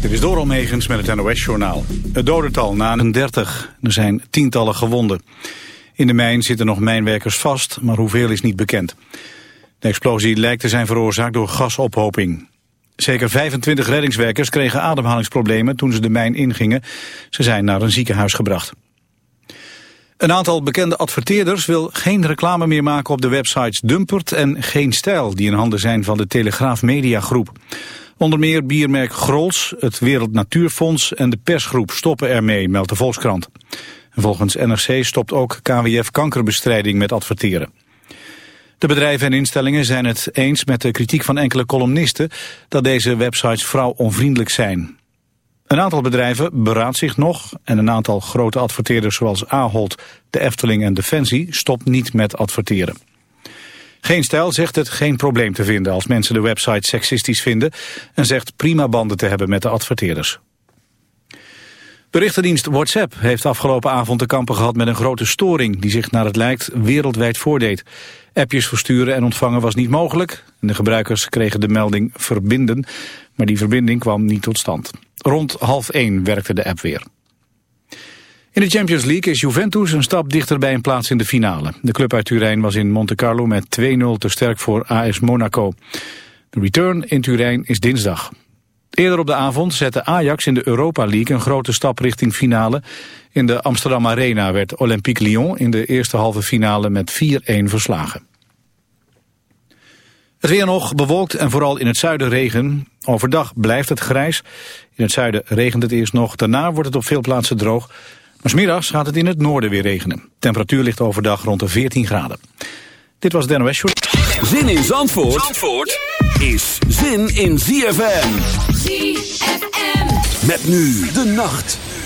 Dit is Doral Megens met het NOS-journaal. Het dodental na een 30. Er zijn tientallen gewonden. In de mijn zitten nog mijnwerkers vast, maar hoeveel is niet bekend. De explosie lijkt te zijn veroorzaakt door gasophoping. Zeker 25 reddingswerkers kregen ademhalingsproblemen toen ze de mijn ingingen. Ze zijn naar een ziekenhuis gebracht. Een aantal bekende adverteerders wil geen reclame meer maken op de websites Dumpert en Geen Stijl, die in handen zijn van de Telegraaf Media Groep. Onder meer biermerk Grols, het Wereld Natuurfonds en de persgroep stoppen ermee, meldt de Volkskrant. volgens NRC stopt ook KWF kankerbestrijding met adverteren. De bedrijven en instellingen zijn het eens met de kritiek van enkele columnisten dat deze websites vrouwonvriendelijk zijn. Een aantal bedrijven beraadt zich nog en een aantal grote adverteerders zoals Ahold, de Efteling en Defensie stopt niet met adverteren. Geen Stijl zegt het geen probleem te vinden als mensen de website seksistisch vinden en zegt prima banden te hebben met de adverteerders. Berichtendienst WhatsApp heeft afgelopen avond te kampen gehad met een grote storing die zich naar het lijkt wereldwijd voordeed. Appjes versturen en ontvangen was niet mogelijk de gebruikers kregen de melding verbinden, maar die verbinding kwam niet tot stand. Rond half één werkte de app weer. In de Champions League is Juventus een stap dichter bij een plaats in de finale. De club uit Turijn was in Monte Carlo met 2-0 te sterk voor AS Monaco. De return in Turijn is dinsdag. Eerder op de avond zette Ajax in de Europa League een grote stap richting finale. In de Amsterdam Arena werd Olympique Lyon in de eerste halve finale met 4-1 verslagen. Het weer nog bewolkt en vooral in het zuiden regen. Overdag blijft het grijs. In het zuiden regent het eerst nog. Daarna wordt het op veel plaatsen droog. Maar smiddags gaat het in het noorden weer regenen. Temperatuur ligt overdag rond de 14 graden. Dit was Den Short. Zin in Zandvoort, Zandvoort is zin in ZFM. ZFM. Met nu de nacht.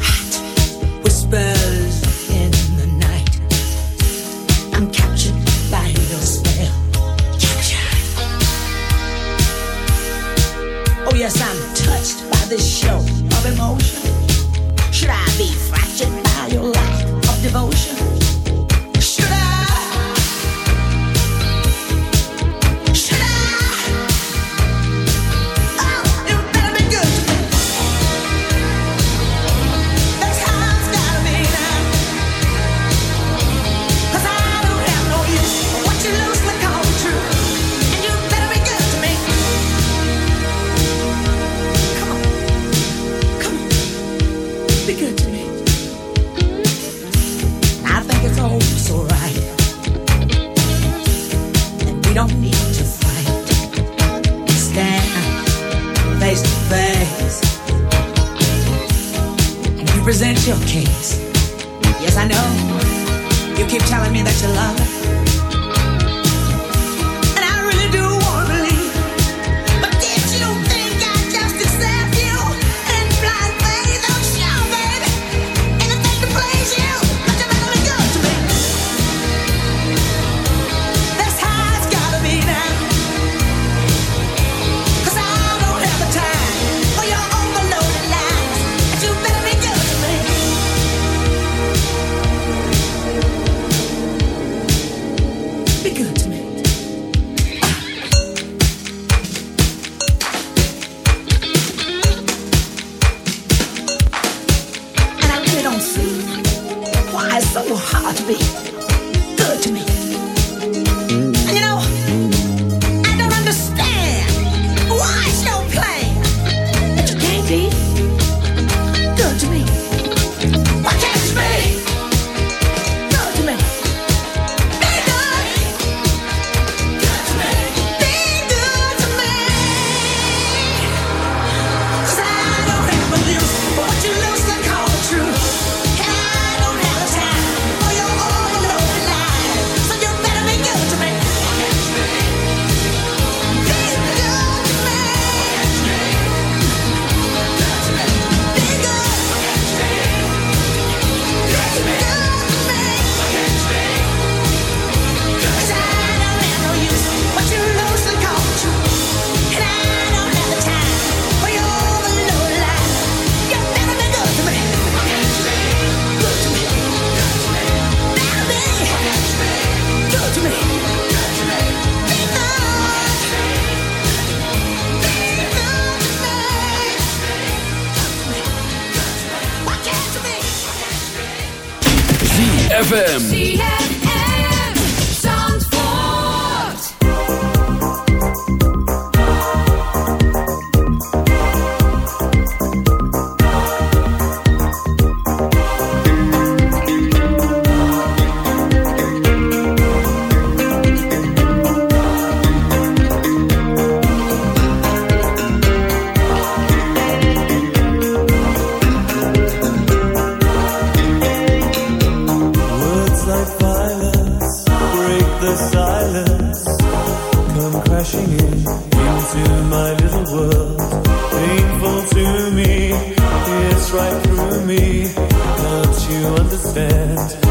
Hot whispers in the night. I'm captured by your spell. Oh, yes, I'm touched by this show of emotion. understand?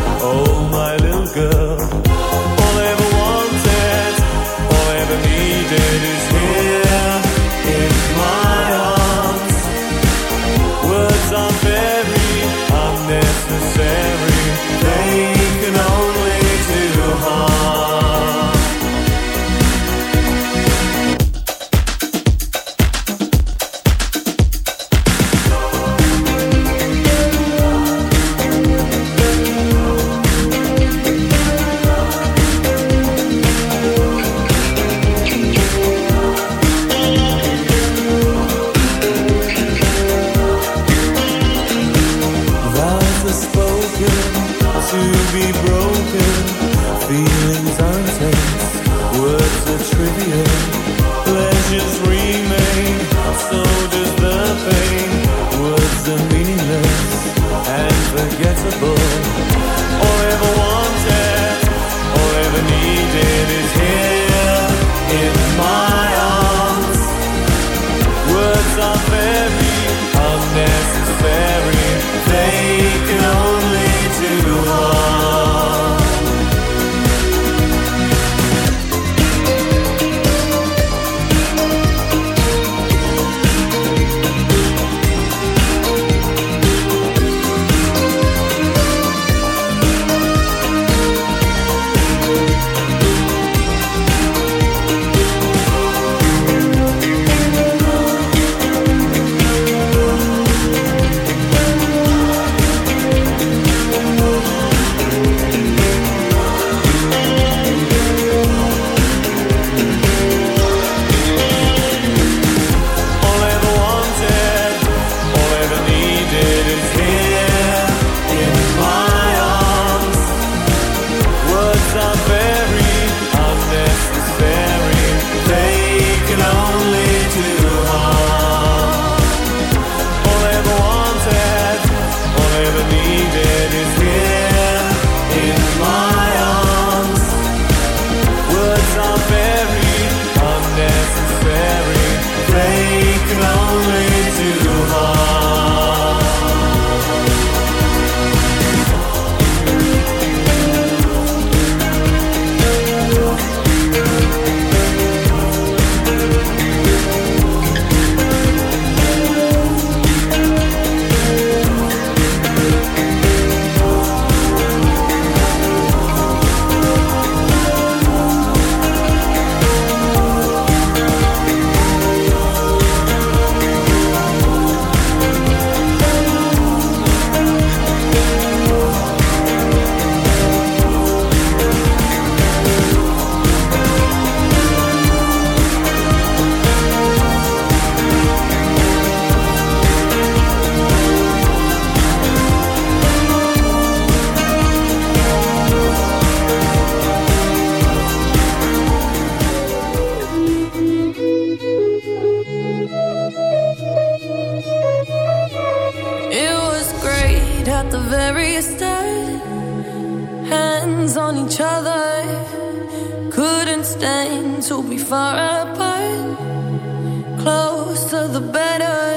the better.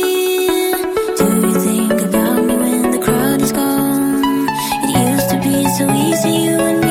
So easy, you and me.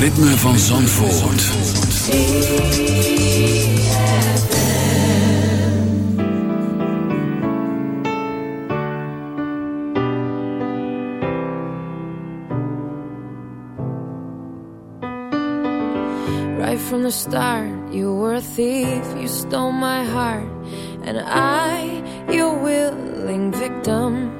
ritme van Zandvoort. Right from the start, you were a thief, you stole my heart. And I, your willing victim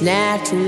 natural.